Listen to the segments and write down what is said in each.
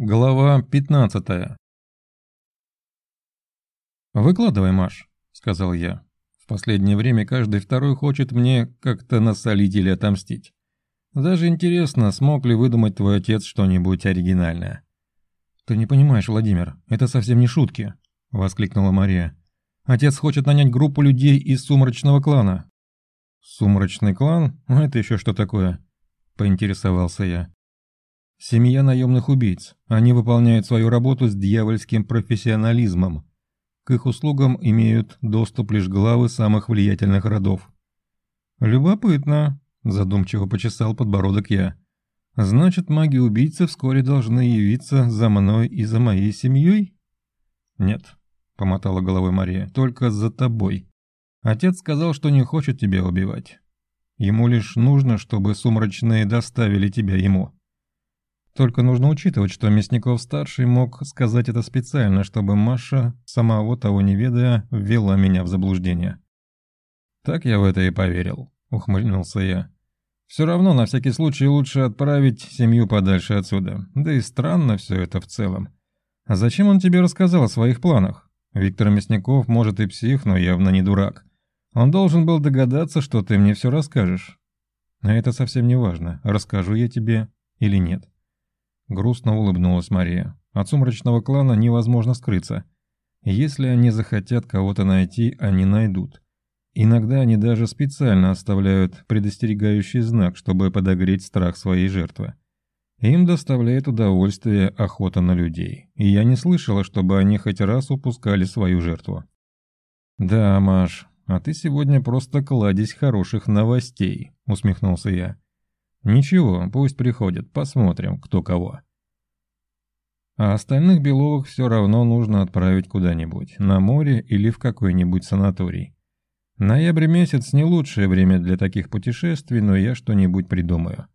Глава 15 «Выкладывай, Маш», — сказал я. «В последнее время каждый второй хочет мне как-то насолить или отомстить. Даже интересно, смог ли выдумать твой отец что-нибудь оригинальное». «Ты не понимаешь, Владимир, это совсем не шутки», — воскликнула Мария. «Отец хочет нанять группу людей из сумрачного клана». «Сумрачный клан? Это еще что такое?» — поинтересовался я. Семья наемных убийц. Они выполняют свою работу с дьявольским профессионализмом. К их услугам имеют доступ лишь главы самых влиятельных родов. «Любопытно», – задумчиво почесал подбородок я. «Значит, маги-убийцы вскоре должны явиться за мной и за моей семьей?» «Нет», – помотала головой Мария, – «только за тобой. Отец сказал, что не хочет тебя убивать. Ему лишь нужно, чтобы сумрачные доставили тебя ему». Только нужно учитывать, что Мясников-старший мог сказать это специально, чтобы Маша, самого того не ведая, ввела меня в заблуждение. «Так я в это и поверил», — ухмыльнулся я. «Все равно, на всякий случай, лучше отправить семью подальше отсюда. Да и странно все это в целом. А зачем он тебе рассказал о своих планах? Виктор Мясников, может, и псих, но явно не дурак. Он должен был догадаться, что ты мне все расскажешь. А это совсем не важно, расскажу я тебе или нет». Грустно улыбнулась Мария. От сумрачного клана невозможно скрыться. Если они захотят кого-то найти, они найдут. Иногда они даже специально оставляют предостерегающий знак, чтобы подогреть страх своей жертвы. Им доставляет удовольствие охота на людей, и я не слышала, чтобы они хоть раз упускали свою жертву. «Да, Маш, а ты сегодня просто кладезь хороших новостей», — усмехнулся я. Ничего, пусть приходят, посмотрим, кто кого. А остальных Беловых все равно нужно отправить куда-нибудь, на море или в какой-нибудь санаторий. Ноябрь месяц не лучшее время для таких путешествий, но я что-нибудь придумаю.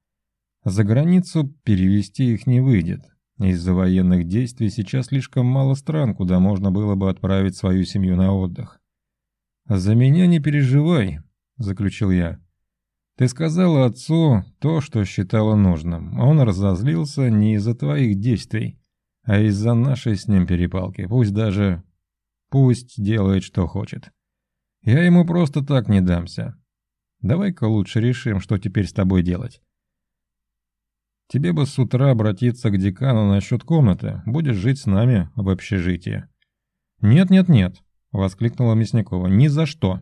За границу перевести их не выйдет. Из-за военных действий сейчас слишком мало стран, куда можно было бы отправить свою семью на отдых. «За меня не переживай», — заключил я. Ты сказала отцу то, что считала нужным. Он разозлился не из-за твоих действий, а из-за нашей с ним перепалки. Пусть даже... Пусть делает, что хочет. Я ему просто так не дамся. Давай-ка лучше решим, что теперь с тобой делать. Тебе бы с утра обратиться к декану насчет комнаты. Будешь жить с нами в общежитии. «Нет-нет-нет», — воскликнула Мясникова. «Ни за что».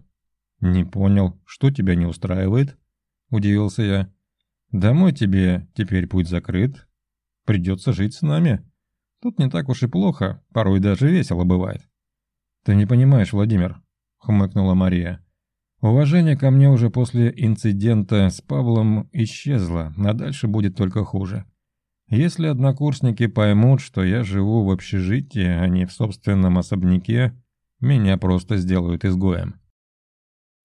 «Не понял, что тебя не устраивает?» – удивился я. «Домой тебе теперь путь закрыт. Придется жить с нами. Тут не так уж и плохо, порой даже весело бывает». «Ты не понимаешь, Владимир», – хмыкнула Мария. «Уважение ко мне уже после инцидента с Павлом исчезло, а дальше будет только хуже. Если однокурсники поймут, что я живу в общежитии, а не в собственном особняке, меня просто сделают изгоем».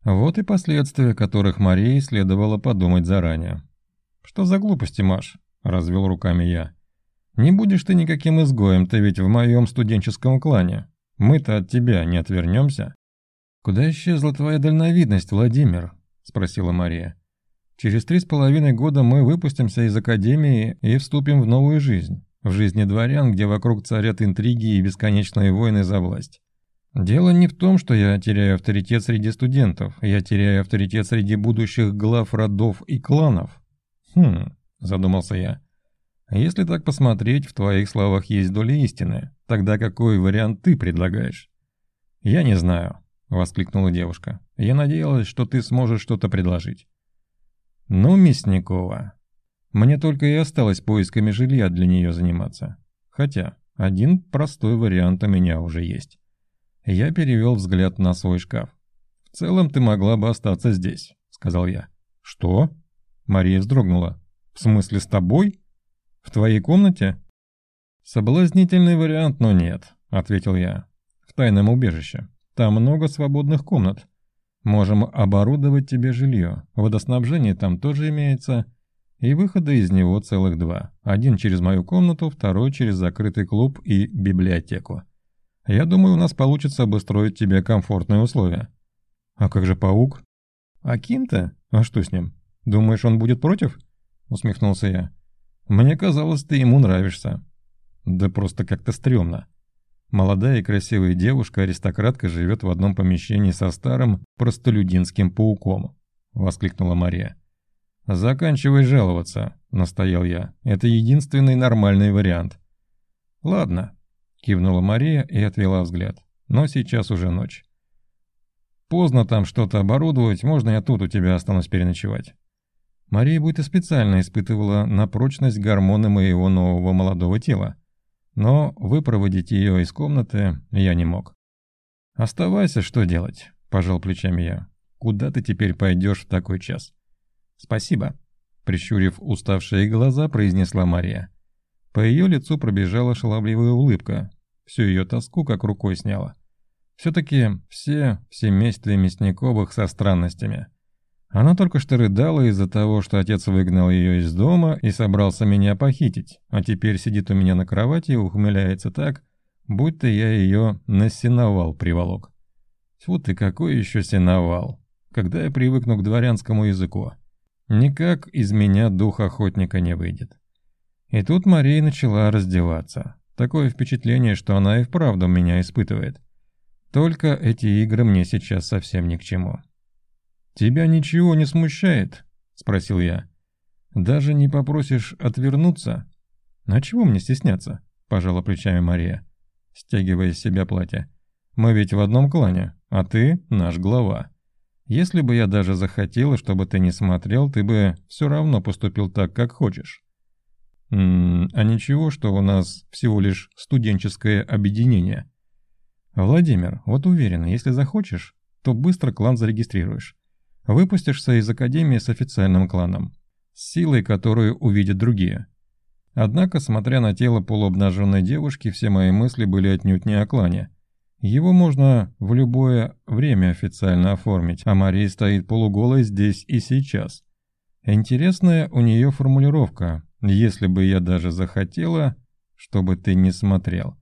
Вот и последствия, которых Марии следовало подумать заранее. «Что за глупости, Маш?» – развел руками я. «Не будешь ты никаким изгоем, ты ведь в моем студенческом клане. Мы-то от тебя не отвернемся». «Куда исчезла твоя дальновидность, Владимир?» – спросила Мария. «Через три с половиной года мы выпустимся из академии и вступим в новую жизнь, в жизни дворян, где вокруг царят интриги и бесконечные войны за власть. Дело не в том, что я теряю авторитет среди студентов, я теряю авторитет среди будущих глав родов и кланов. Хм, задумался я. Если так посмотреть, в твоих словах есть доля истины. Тогда какой вариант ты предлагаешь? Я не знаю, воскликнула девушка. Я надеялась, что ты сможешь что-то предложить. Ну, Мясникова, мне только и осталось поисками жилья для нее заниматься. Хотя, один простой вариант у меня уже есть. Я перевел взгляд на свой шкаф. «В целом ты могла бы остаться здесь», — сказал я. «Что?» Мария вздрогнула. «В смысле с тобой? В твоей комнате?» «Соблазнительный вариант, но нет», — ответил я. «В тайном убежище. Там много свободных комнат. Можем оборудовать тебе жилье. Водоснабжение там тоже имеется. И выхода из него целых два. Один через мою комнату, второй через закрытый клуб и библиотеку. Я думаю, у нас получится обустроить тебе комфортные условия. А как же паук? А Ким-то? А что с ним? Думаешь, он будет против? Усмехнулся я. Мне казалось, ты ему нравишься. Да просто как-то стрёмно. Молодая и красивая девушка-аристократка живет в одном помещении со старым простолюдинским пауком», — воскликнула Мария. «Заканчивай жаловаться», — настоял я. «Это единственный нормальный вариант». «Ладно», — кивнула Мария и отвела взгляд. «Но сейчас уже ночь. Поздно там что-то оборудовать, можно я тут у тебя останусь переночевать». Мария будто специально испытывала на прочность гормоны моего нового молодого тела. Но выпроводить ее из комнаты я не мог. «Оставайся, что делать?» – пожал плечами я. «Куда ты теперь пойдешь в такой час?» «Спасибо», – прищурив уставшие глаза, произнесла Мария. По ее лицу пробежала шаловливая улыбка. Всю ее тоску как рукой сняла. Все-таки все в семействе Мясниковых со странностями – она только что рыдала из-за того, что отец выгнал ее из дома и собрался меня похитить, а теперь сидит у меня на кровати и ухмыляется так, будто я ее на сеновал приволок. Тьфу ты, какой еще сеновал? Когда я привыкну к дворянскому языку? Никак из меня дух охотника не выйдет. И тут Мария начала раздеваться. Такое впечатление, что она и вправду меня испытывает. Только эти игры мне сейчас совсем ни к чему. «Тебя ничего не смущает?» – спросил я. «Даже не попросишь отвернуться?» «А чего мне стесняться?» – пожала плечами Мария, стягивая с себя платье. «Мы ведь в одном клане, а ты наш глава. Если бы я даже захотела, чтобы ты не смотрел, ты бы все равно поступил так, как хочешь». «М «А ничего, что у нас всего лишь студенческое объединение?» «Владимир, вот уверена, если захочешь, то быстро клан зарегистрируешь. Выпустишься из Академии с официальным кланом, с силой, которую увидят другие. Однако, смотря на тело полуобнаженной девушки, все мои мысли были отнюдь не о клане. Его можно в любое время официально оформить, а Мария стоит полуголой здесь и сейчас. Интересная у нее формулировка «если бы я даже захотела, чтобы ты не смотрел».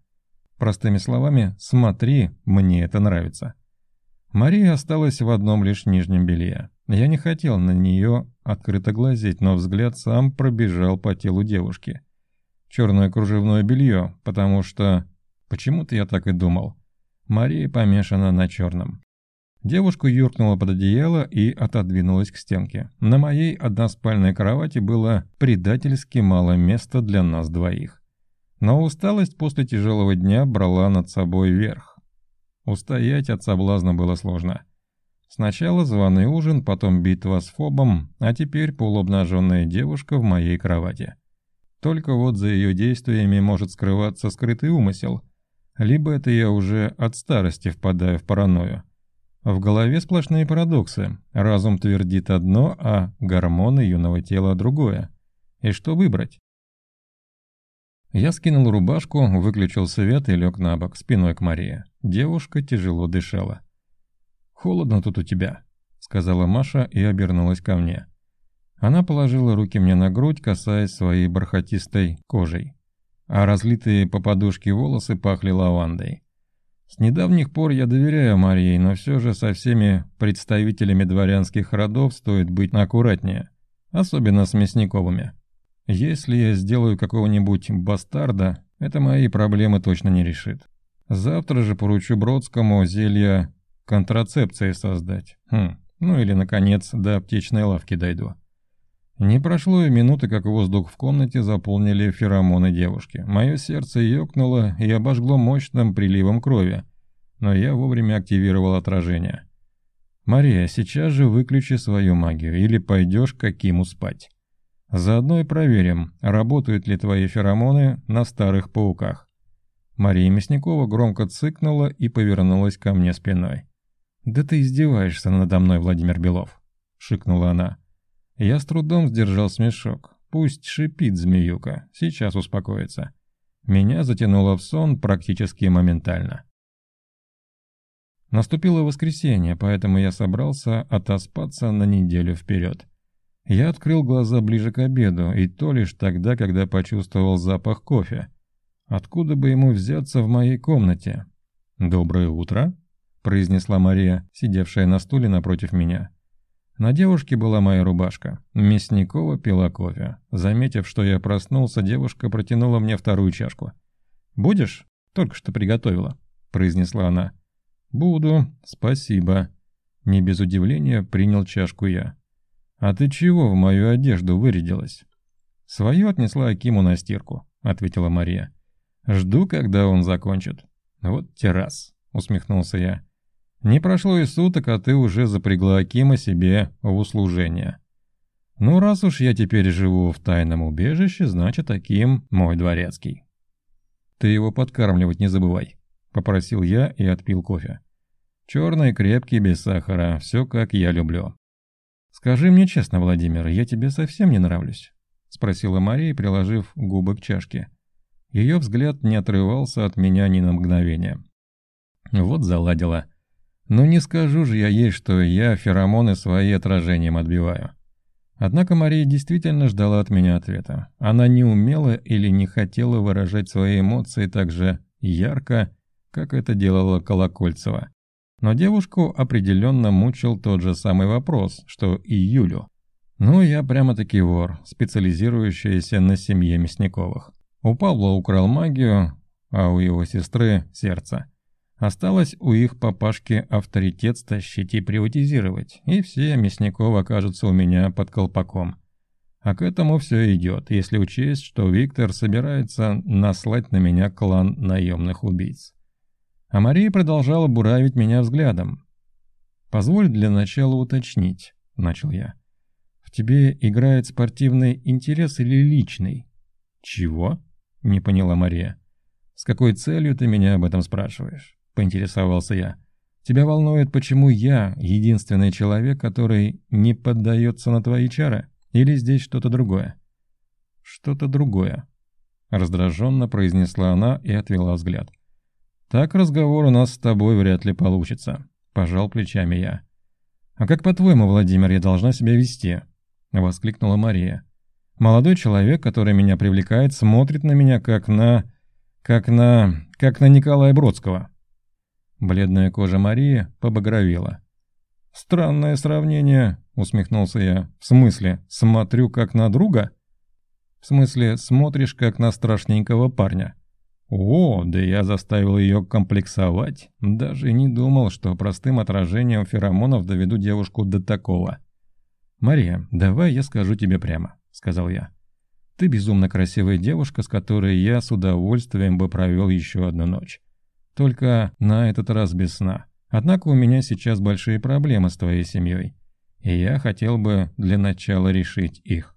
Простыми словами, смотри, мне это нравится. Мария осталась в одном лишь нижнем белье. Я не хотел на нее открыто глазеть, но взгляд сам пробежал по телу девушки. Черное кружевное белье, потому что... Почему-то я так и думал. Мария помешана на черном. Девушка юркнула под одеяло и отодвинулась к стенке. На моей односпальной кровати было предательски мало места для нас двоих. Но усталость после тяжелого дня брала над собой верх. Устоять от соблазна было сложно. Сначала званый ужин, потом битва с Фобом, а теперь полуобнаженная девушка в моей кровати. Только вот за ее действиями может скрываться скрытый умысел. Либо это я уже от старости впадаю в паранойю. В голове сплошные парадоксы. Разум твердит одно, а гормоны юного тела другое. И что выбрать? Я скинул рубашку, выключил свет и лег на бок, спиной к Марии. Девушка тяжело дышала. «Холодно тут у тебя», — сказала Маша и обернулась ко мне. Она положила руки мне на грудь, касаясь своей бархатистой кожей, а разлитые по подушке волосы пахли лавандой. С недавних пор я доверяю Марии, но все же со всеми представителями дворянских родов стоит быть аккуратнее, особенно с Мясниковыми. Если я сделаю какого-нибудь бастарда, это мои проблемы точно не решит. Завтра же поручу Бродскому зелье контрацепции создать. Хм, ну или, наконец, до аптечной лавки дойду. Не прошло и минуты, как воздух в комнате заполнили феромоны девушки. Мое сердце ёкнуло и обожгло мощным приливом крови, но я вовремя активировал отражение. «Мария, сейчас же выключи свою магию, или пойдешь к Акиму спать». Заодно и проверим, работают ли твои феромоны на старых пауках. Мария Мясникова громко цыкнула и повернулась ко мне спиной. «Да ты издеваешься надо мной, Владимир Белов», — шикнула она. Я с трудом сдержал смешок. Пусть шипит змеюка, сейчас успокоится. Меня затянуло в сон практически моментально. Наступило воскресенье, поэтому я собрался отоспаться на неделю вперед. Я открыл глаза ближе к обеду, и то лишь тогда, когда почувствовал запах кофе. Откуда бы ему взяться в моей комнате? «Доброе утро», — произнесла Мария, сидевшая на стуле напротив меня. На девушке была моя рубашка. Мясникова пила кофе. Заметив, что я проснулся, девушка протянула мне вторую чашку. «Будешь?» «Только что приготовила», — произнесла она. «Буду, спасибо». Не без удивления принял чашку я. «А ты чего в мою одежду вырядилась?» «Свою отнесла Акиму на стирку», — ответила Мария. «Жду, когда он закончит». «Вот террас», — усмехнулся я. «Не прошло и суток, а ты уже запрягла Акима себе в услужение». «Ну, раз уж я теперь живу в тайном убежище, значит, Аким мой дворецкий». «Ты его подкармливать не забывай», — попросил я и отпил кофе. «Черный, крепкий, без сахара, все как я люблю». «Скажи мне честно, Владимир, я тебе совсем не нравлюсь?» — спросила Мария, приложив губы к чашке. Ее взгляд не отрывался от меня ни на мгновение. Вот заладила. Ну не скажу же я ей, что я феромоны свои отражением отбиваю. Однако Мария действительно ждала от меня ответа. Она не умела или не хотела выражать свои эмоции так же ярко, как это делала Колокольцева. Но девушку определенно мучил тот же самый вопрос, что и Юлю. Ну, я прямо-таки вор, специализирующийся на семье Мясниковых. У Павла украл магию, а у его сестры – сердце. Осталось у их папашки авторитет стащить и приватизировать, и все Мясникова окажутся у меня под колпаком. А к этому все идет, если учесть, что Виктор собирается наслать на меня клан наемных убийц. А Мария продолжала буравить меня взглядом. «Позволь для начала уточнить», — начал я. «В тебе играет спортивный интерес или личный?» «Чего?» — не поняла Мария. «С какой целью ты меня об этом спрашиваешь?» — поинтересовался я. «Тебя волнует, почему я единственный человек, который не поддается на твои чары? Или здесь что-то другое?» «Что-то другое», — раздраженно произнесла она и отвела взгляд. «Так разговор у нас с тобой вряд ли получится», — пожал плечами я. «А как, по-твоему, Владимир, я должна себя вести?» — воскликнула Мария. «Молодой человек, который меня привлекает, смотрит на меня как на... как на... как на Николая Бродского». Бледная кожа Марии побагровела. «Странное сравнение», — усмехнулся я. «В смысле, смотрю как на друга?» «В смысле, смотришь как на страшненького парня?» «О, да я заставил ее комплексовать. Даже не думал, что простым отражением феромонов доведу девушку до такого». «Мария, давай я скажу тебе прямо», — сказал я. «Ты безумно красивая девушка, с которой я с удовольствием бы провел еще одну ночь. Только на этот раз без сна. Однако у меня сейчас большие проблемы с твоей семьей. И я хотел бы для начала решить их».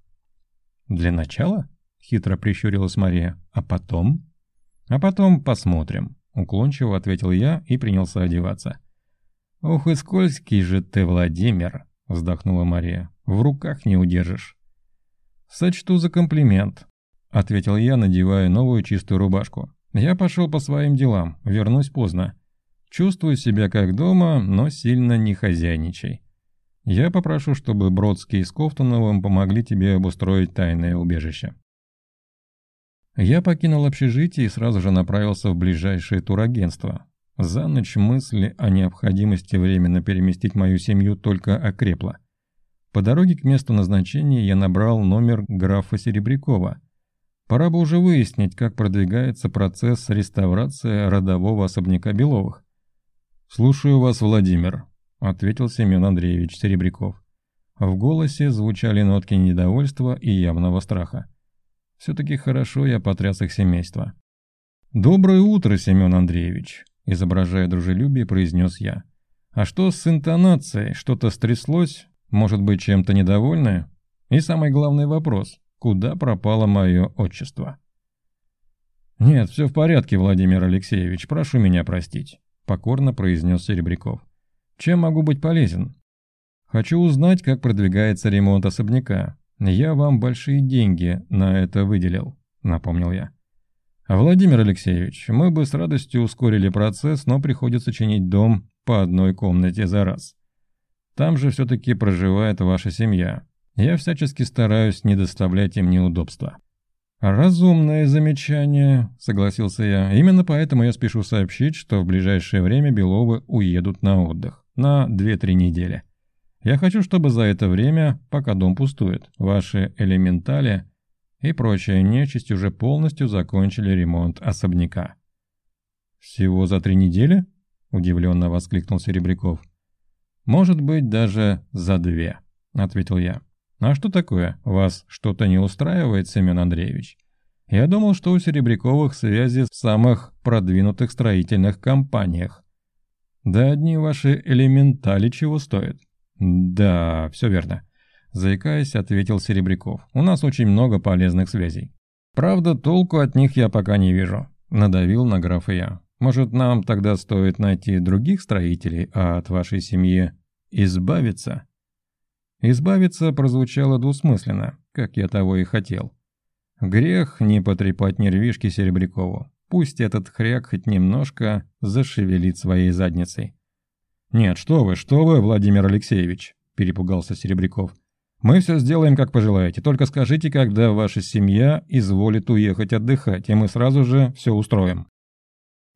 «Для начала?» — хитро прищурилась Мария. «А потом?» «А потом посмотрим», — уклончиво ответил я и принялся одеваться. «Ох и скользкий же ты, Владимир!» — вздохнула Мария. «В руках не удержишь». «Сочту за комплимент», — ответил я, надевая новую чистую рубашку. Я пошел по своим делам, вернусь поздно. Чувствую себя как дома, но сильно не хозяйничай. Я попрошу, чтобы Бродский с Кофтуновым помогли тебе обустроить тайное убежище. Я покинул общежитие и сразу же направился в ближайшее турагентство. За ночь мысли о необходимости временно переместить мою семью только окрепла. По дороге к месту назначения я набрал номер графа Серебрякова – Пора бы уже выяснить, как продвигается процесс реставрации родового особняка Беловых. «Слушаю вас, Владимир», — ответил Семен Андреевич Серебряков. В голосе звучали нотки недовольства и явного страха. Все-таки хорошо я потряс их семейство. «Доброе утро, Семен Андреевич», — изображая дружелюбие, произнес я. «А что с интонацией? Что-то стряслось? Может быть, чем-то недовольны? И самый главный вопрос куда пропало мое отчество. «Нет, все в порядке, Владимир Алексеевич, прошу меня простить», — покорно произнес Серебряков. «Чем могу быть полезен?» «Хочу узнать, как продвигается ремонт особняка. Я вам большие деньги на это выделил», — напомнил я. «Владимир Алексеевич, мы бы с радостью ускорили процесс, но приходится чинить дом по одной комнате за раз. Там же все-таки проживает ваша семья, я всячески стараюсь не доставлять им неудобства. «Разумное замечание», — согласился я. «Именно поэтому я спешу сообщить, что в ближайшее время Беловы уедут на отдых. На 2-3 недели. Я хочу, чтобы за это время, пока дом пустует, ваши элементали и прочая нечисть уже полностью закончили ремонт особняка. «Всего за три недели?» – удивленно воскликнул Серебряков. «Может быть, даже за две», – ответил я. «А что такое? Вас что-то не устраивает, Семен Андреевич?» Я думал, что у Серебряковых связи в самых продвинутых строительных компаниях. Да одни ваши элементали чего стоят. Да, все верно. Заикаясь, ответил Серебряков. У нас очень много полезных связей. Правда, толку от них я пока не вижу. Надавил на графа я. Может, нам тогда стоит найти других строителей, а от вашей семьи избавиться? Избавиться прозвучало двусмысленно, как я того и хотел. Грех не потрепать нервишки Серебрякову. Пусть этот хряк хоть немножко зашевелит своей задницей. «Нет, что вы, что вы, Владимир Алексеевич!» – перепугался Серебряков. «Мы все сделаем, как пожелаете, только скажите, когда ваша семья изволит уехать отдыхать, и мы сразу же все устроим».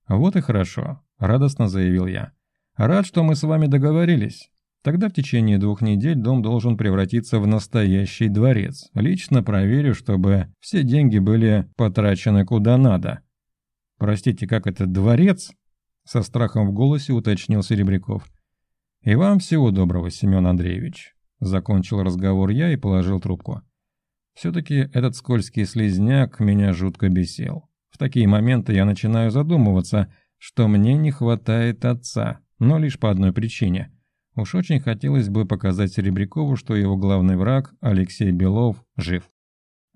«Вот и хорошо», – радостно заявил я. «Рад, что мы с вами договорились. Тогда в течение двух недель дом должен превратиться в настоящий дворец. Лично проверю, чтобы все деньги были потрачены куда надо». «Простите, как это, дворец?» Со страхом в голосе уточнил Серебряков. «И вам всего доброго, Семен Андреевич». Закончил разговор я и положил трубку. Все-таки этот скользкий слизняк меня жутко бесил. В такие моменты я начинаю задумываться, что мне не хватает отца, но лишь по одной причине. Уж очень хотелось бы показать Серебрякову, что его главный враг, Алексей Белов, жив.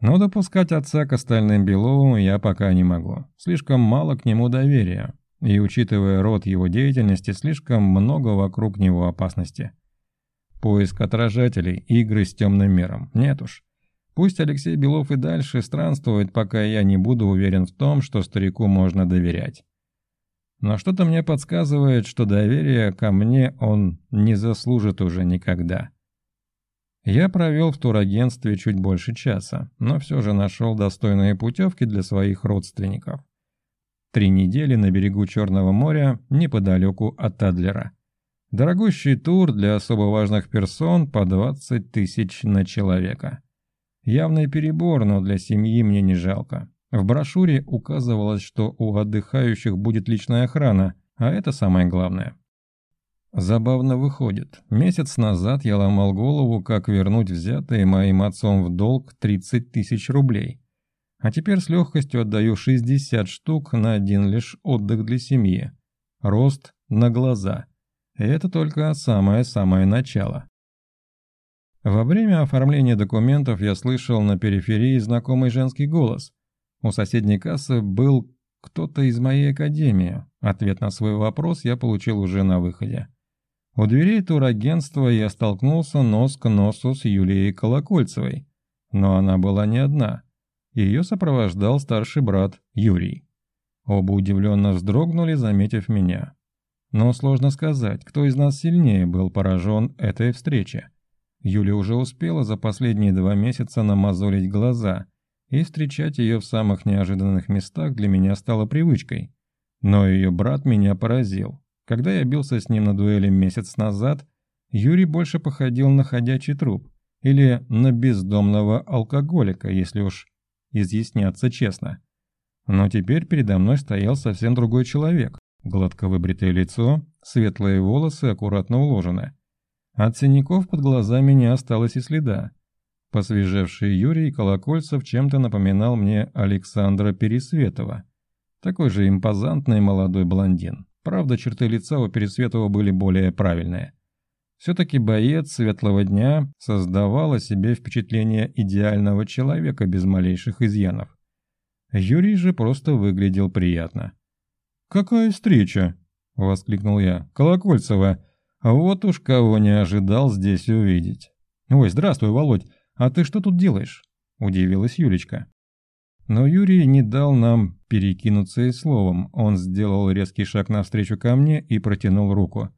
Но допускать отца к остальным Беловым я пока не могу. Слишком мало к нему доверия. И, учитывая род его деятельности, слишком много вокруг него опасности. Поиск отражателей, игры с темным миром. Нет уж. Пусть Алексей Белов и дальше странствует, пока я не буду уверен в том, что старику можно доверять. Но что-то мне подсказывает, что доверия ко мне он не заслужит уже никогда. Я провел в турагентстве чуть больше часа, но все же нашел достойные путевки для своих родственников. Три недели на берегу Черного моря, неподалеку от Адлера. Дорогущий тур для особо важных персон по 20 тысяч на человека. Явный перебор, но для семьи мне не жалко. В брошюре указывалось, что у отдыхающих будет личная охрана, а это самое главное. Забавно выходит. Месяц назад я ломал голову, как вернуть взятые моим отцом в долг 30 тысяч рублей. А теперь с легкостью отдаю 60 штук на один лишь отдых для семьи. Рост на глаза. И это только самое-самое начало. Во время оформления документов я слышал на периферии знакомый женский голос. У соседней кассы был кто-то из моей академии. Ответ на свой вопрос я получил уже на выходе. У дверей турагентства я столкнулся нос к носу с Юлией Колокольцевой. Но она была не одна. Ее сопровождал старший брат Юрий. Оба удивленно вздрогнули, заметив меня. Но сложно сказать, кто из нас сильнее был поражен этой встречей. Юля уже успела за последние два месяца намазолить глаза, и встречать ее в самых неожиданных местах для меня стало привычкой. Но ее брат меня поразил. Когда я бился с ним на дуэли месяц назад, Юрий больше походил на ходячий труп или на бездомного алкоголика, если уж изъясняться честно. Но теперь передо мной стоял совсем другой человек. Гладко выбритое лицо, светлые волосы аккуратно уложены. От синяков под глазами не осталось и следа. Посвежевший Юрий Колокольцев чем-то напоминал мне Александра Пересветова. Такой же импозантный молодой блондин. Правда, черты лица у Пересветова были более правильные. Все-таки боец светлого дня создавал о себе впечатление идеального человека без малейших изъянов. Юрий же просто выглядел приятно. «Какая встреча!» — воскликнул я. «Колокольцева! Вот уж кого не ожидал здесь увидеть!» «Ой, здравствуй, Володь! А ты что тут делаешь?» — удивилась Юлечка. Но Юрий не дал нам перекинуться и словом. Он сделал резкий шаг навстречу ко мне и протянул руку.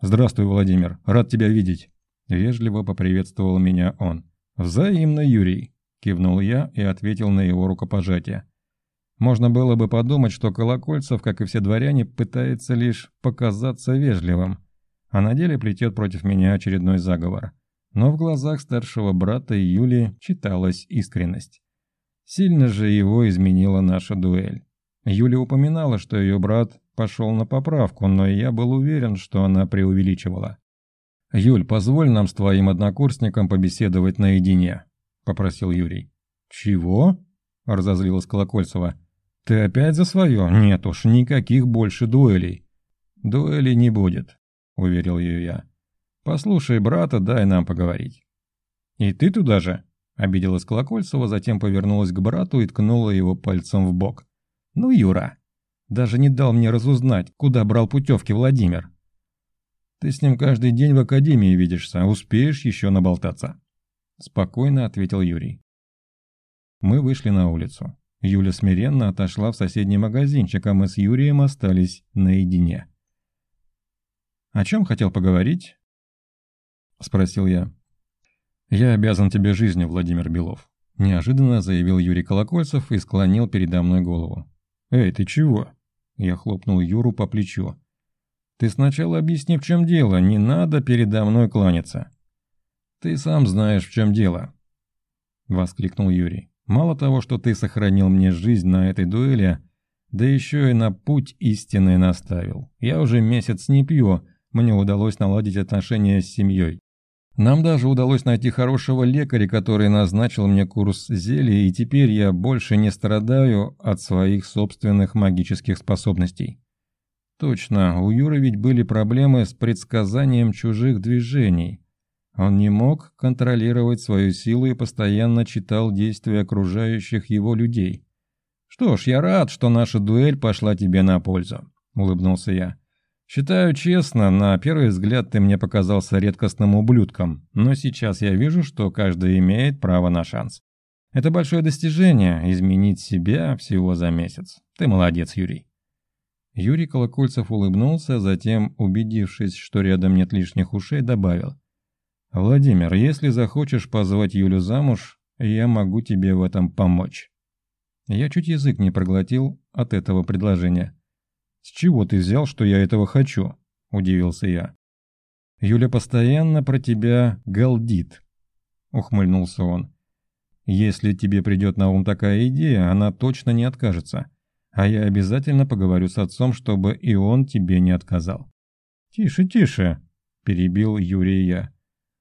«Здравствуй, Владимир, рад тебя видеть!» Вежливо поприветствовал меня он. «Взаимно, Юрий!» – кивнул я и ответил на его рукопожатие. Можно было бы подумать, что Колокольцев, как и все дворяне, пытается лишь показаться вежливым, а на деле плетет против меня очередной заговор. Но в глазах старшего брата Юли читалась искренность. Сильно же его изменила наша дуэль. Юля упоминала, что ее брат пошел на поправку, но я был уверен, что она преувеличивала. «Юль, позволь нам с твоим однокурсником побеседовать наедине», — попросил Юрий. «Чего?» — разозлилась Колокольцева. «Ты опять за свое? Нет уж, никаких больше дуэлей». «Дуэлей не будет», — уверил ее я. «Послушай брата, дай нам поговорить». «И ты туда же?» — обиделась Колокольцева, затем повернулась к брату и ткнула его пальцем в бок. «Ну, Юра, даже не дал мне разузнать, куда брал путевки Владимир». Ты с ним каждый день в академии видишься, успеешь еще наболтаться. Спокойно ответил Юрий. Мы вышли на улицу. Юля смиренно отошла в соседний магазинчик, а мы с Юрием остались наедине. «О чем хотел поговорить?» – спросил я. «Я обязан тебе жизнью, Владимир Белов», – неожиданно заявил Юрий Колокольцев и склонил передо мной голову. «Эй, ты чего?» – я хлопнул Юру по плечу. Ты сначала объясни, в чем дело, не надо передо мной кланяться. Ты сам знаешь, в чем дело. Воскликнул Юрий. Мало того, что ты сохранил мне жизнь на этой дуэли, да еще и на путь истинный наставил. Я уже месяц не пью, мне удалось наладить отношения с семьей. Нам даже удалось найти хорошего лекаря, который назначил мне курс зелья, и теперь я больше не страдаю от своих собственных магических способностей. Точно, у Юры ведь были проблемы с предсказанием чужих движений. Он не мог контролировать свою силу и постоянно читал действия окружающих его людей. «Что ж, я рад, что наша дуэль пошла тебе на пользу», — улыбнулся я. «Считаю честно, на первый взгляд ты мне показался редкостным ублюдком, но сейчас я вижу, что каждый имеет право на шанс. Это большое достижение — изменить себя всего за месяц. Ты молодец, Юрий». Юрий Колокольцев улыбнулся, затем, убедившись, что рядом нет лишних ушей, добавил. «Владимир, если захочешь позвать Юлю замуж, я могу тебе в этом помочь». Я чуть язык не проглотил от этого предложения. «С чего ты взял, что я этого хочу?» – удивился я. «Юля постоянно про тебя галдит», – ухмыльнулся он. «Если тебе придет на ум такая идея, она точно не откажется. А я обязательно поговорю с отцом, чтобы и он тебе не отказал. «Тише, тише», – перебил Юрий я.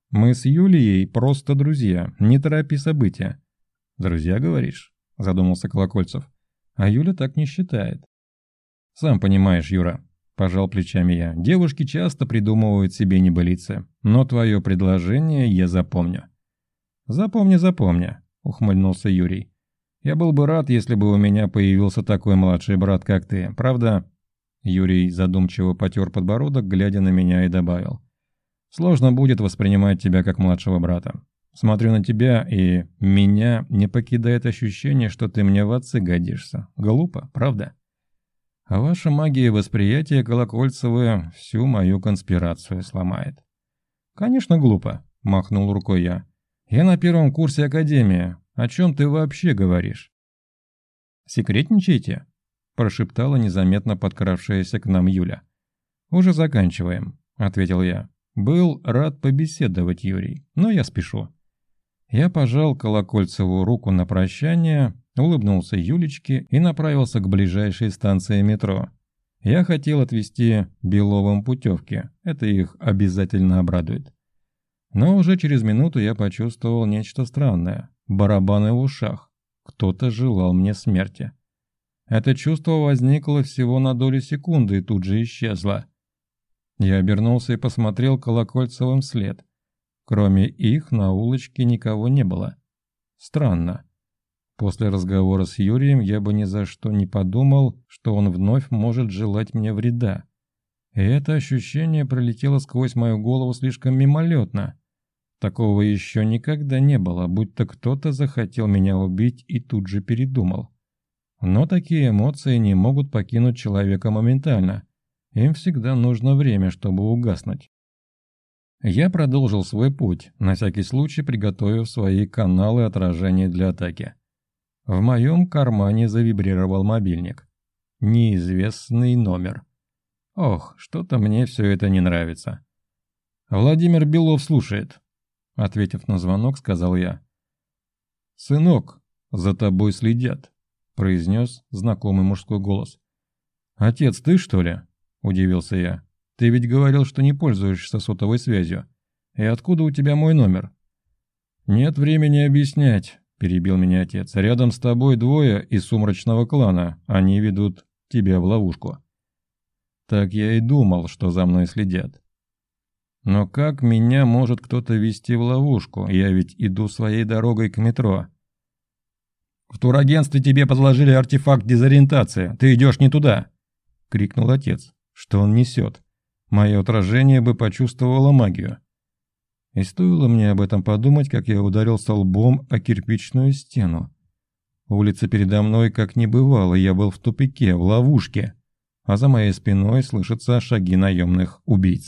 «Мы с Юлией просто друзья, не торопи события». «Друзья, говоришь?» – задумался Колокольцев. «А Юля так не считает». «Сам понимаешь, Юра», – пожал плечами я. «Девушки часто придумывают себе небылицы, но твое предложение я запомню». «Запомни, запомни», – ухмыльнулся Юрий. Я был бы рад, если бы у меня появился такой младший брат, как ты. Правда?» Юрий задумчиво потер подбородок, глядя на меня, и добавил. «Сложно будет воспринимать тебя как младшего брата. Смотрю на тебя, и меня не покидает ощущение, что ты мне в отцы годишься. Глупо, правда?» А ваша магия восприятия Колокольцевы всю мою конспирацию сломает. «Конечно, глупо», – махнул рукой я. «Я на первом курсе Академии, о чем ты вообще говоришь?» «Секретничаете?» – прошептала незаметно подкравшаяся к нам Юля. «Уже заканчиваем», – ответил я. «Был рад побеседовать, Юрий, но я спешу». Я пожал Колокольцеву руку на прощание, улыбнулся Юлечке и направился к ближайшей станции метро. Я хотел отвезти Беловым путевки, это их обязательно обрадует. Но уже через минуту я почувствовал нечто странное барабаны в ушах. Кто-то желал мне смерти. Это чувство возникло всего на долю секунды и тут же исчезло. Я обернулся и посмотрел Колокольцевым след. Кроме их на улочке никого не было. Странно. После разговора с Юрием я бы ни за что не подумал, что он вновь может желать мне вреда. И это ощущение пролетело сквозь мою голову слишком мимолетно. Такого еще никогда не было, будто кто-то захотел меня убить и тут же передумал. Но такие эмоции не могут покинуть человека моментально. Им всегда нужно время, чтобы угаснуть. Я продолжил свой путь, на всякий случай приготовив свои каналы отражения для атаки. В моем кармане завибрировал мобильник. Неизвестный номер. Ох, что-то мне все это не нравится. Владимир Белов слушает. Ответив на звонок, сказал я. «Сынок, за тобой следят», – произнес знакомый мужской голос. «Отец, ты что ли?» – удивился я. «Ты ведь говорил, что не пользуешься сотовой связью. И откуда у тебя мой номер?» «Нет времени объяснять», – перебил меня отец. «Рядом с тобой двое из сумрачного клана. Они ведут тебя в ловушку». Так я и думал, что за мной следят. Но как меня может кто-то вести в ловушку? Я ведь иду своей дорогой к метро. «В турагентстве тебе подложили артефакт дезориентации. Ты идешь не туда!» — крикнул отец. «Что он несет? Мое отражение бы почувствовало магию». И стоило мне об этом подумать, как я ударился лбом о кирпичную стену. Улица передо мной как не бывало, я был в тупике, в ловушке, а за моей спиной слышатся шаги наемных убийц.